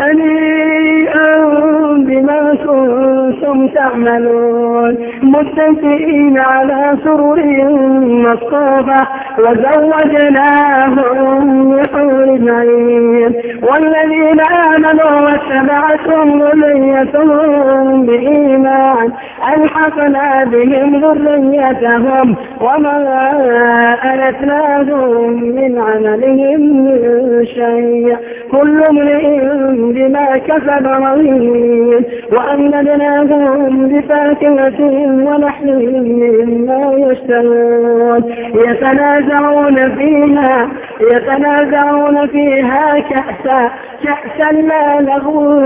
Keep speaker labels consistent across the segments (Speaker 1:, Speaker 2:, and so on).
Speaker 1: هنيئا بما كنتم تعملون. متكئين على سرر مصطوفة وزوجناهم بحور عين والذين آمنوا واتبعتهم ذريتهم بإيمان ألحقنا بهم ذريتهم وما ألتناهم من عملهم من شيء. كل امرئ بما كسب رهين وأمددناهم بفاكهة ولحم مما يشتهون. يتنازعون فيها يتنازعون فيها كأسا كأسا لا لغو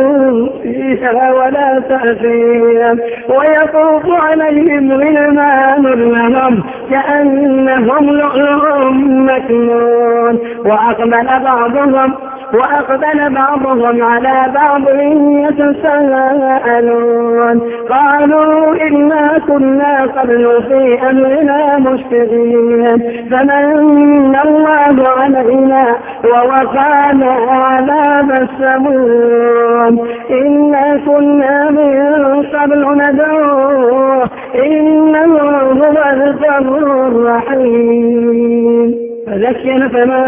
Speaker 1: فيها ولا تأثيم. ويطوف عليهم غلمان لهم كأنهم لؤلؤ مكنون. وأقبل بعضهم وأقبل بعضهم على بعض يتساءلون. قالوا إنا كنا قبل في أمرنا مشفقين. فمن الله علينا ووقانا عذاب السموم. إنا كنا من قبل ندعوه. إنه هو الغفور الرحيم. فذكر فما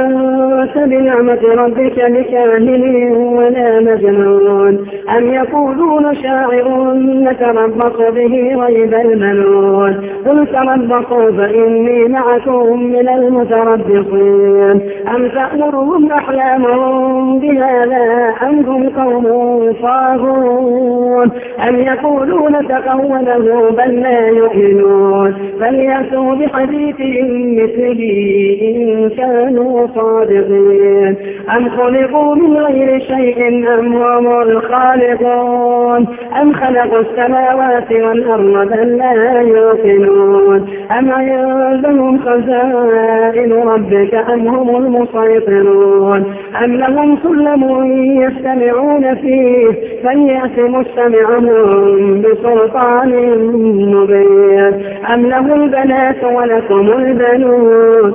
Speaker 1: أنت بنعمة ربك بكاهن ولا مجنون. أم يقولون شاعر نتربص به ريب المنون. قل تربصوا فإني معكم من المتربصين. أم تأمرهم أحلامهم بهذا أم هم قوم صاغون؟ أم يقولون تقوله بل لا يؤمنون. فليأتوا بحديث مثله إن كانوا صادقين. أم خلقوا من غير شيء أم هم الخالقون؟ أم خلقوا السماوات والأرض بل لا يوقنون؟ أم عندهم خزائن ربك أم هم المسيطرون؟ أم لهم سلم يستمعون فيه؟ فليأت مستمعهم بسلطان مبين. أم له البنات ولكم البنون؟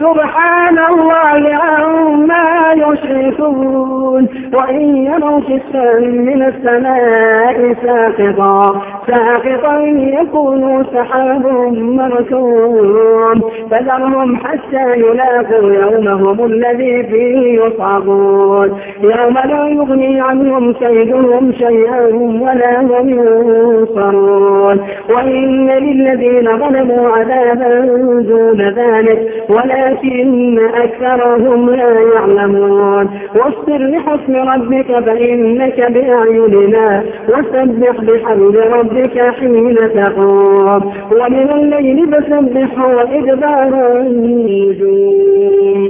Speaker 1: سبحان الله عما يشركون وإن يروا كسفا من السماء ساقطا. ساقطا يكونوا سحاب مركوم فذرهم حتى يلاقوا يومهم الذي فيه يصعقون. يوم لا يغني عنهم كيدهم شيئا ولا هم ينصرون. وإن للذين ظلموا عذابا دون ذلك ولكن أكثرهم لا يعلمون. واصبر لحكم ربك فإنك بأعيننا وسبح بحمد ربك حين تقوم. ومن الليل فسبح وإدبار النجوم.